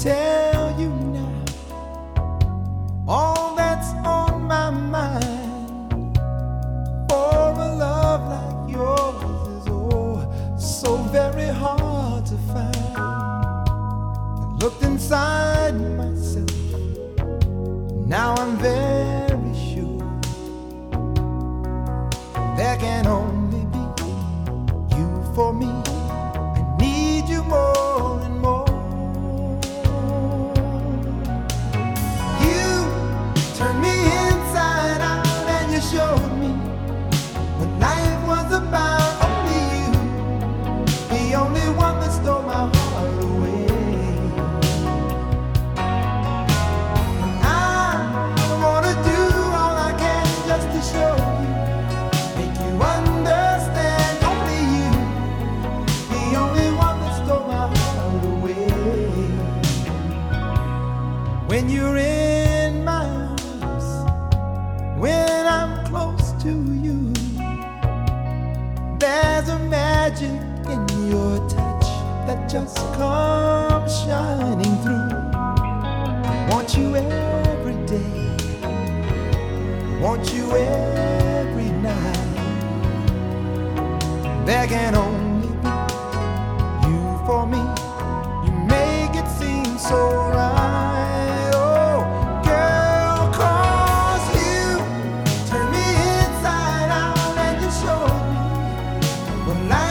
tell you now all that's on my mind. For a love like yours is oh so very hard to find. I looked inside myself. Now I'm very When you're in my arms, when I'm close to you, there's a magic in your touch just come shining through. Want you every day, want you every night. There can only be you for me. You make it seem so right. Oh, girl, 'cause you turn me inside out and you show me what life